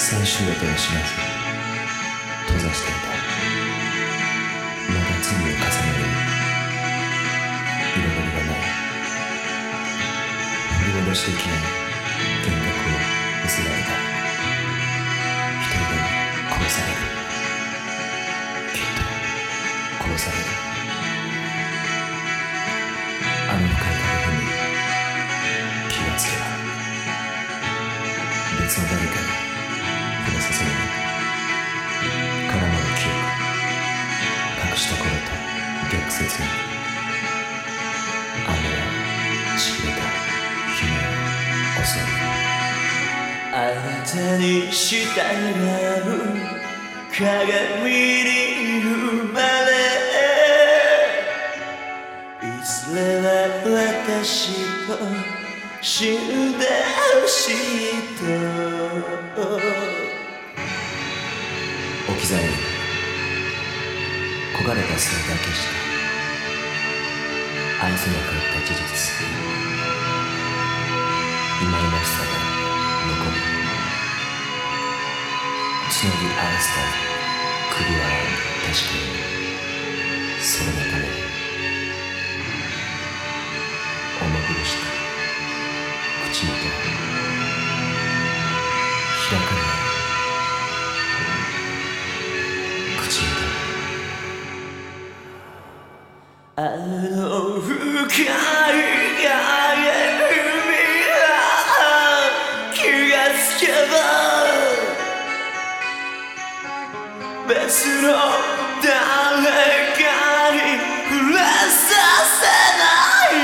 最終予定を知らず閉ざしていた。まだ罪を重ねる。彩りがない。振り戻しできない。幻覚を見せられた。一人でも殺される。きっと殺される。あの深い影に気がつけば別の誰かにあなたに従う鏡に生まれいずれは私と死んでほしいと。置き去りに焦がれたそれだけしか愛せなかった事実忌々しさが残るつなぎ合わせた首は確かにそれのため重苦しく口元開かない口にあの深い別の誰かに触れさせない。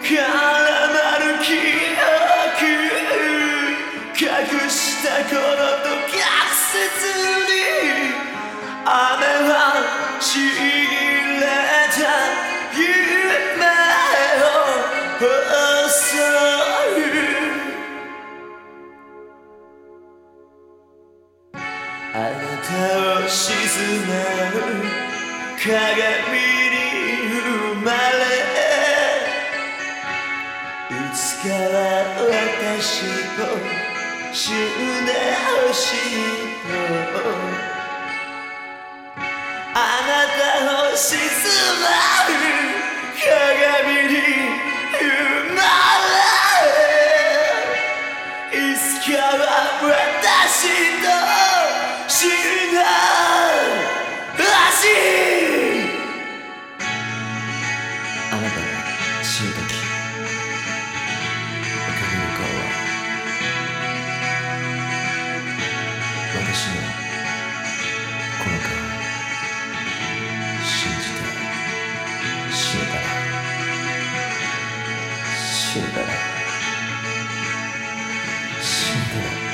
絡まる記憶隠したこのと逆説に雨は散りあなたを沈める鏡に生まれいつかは私と死んでほしいとあなたを沈まる鏡に here.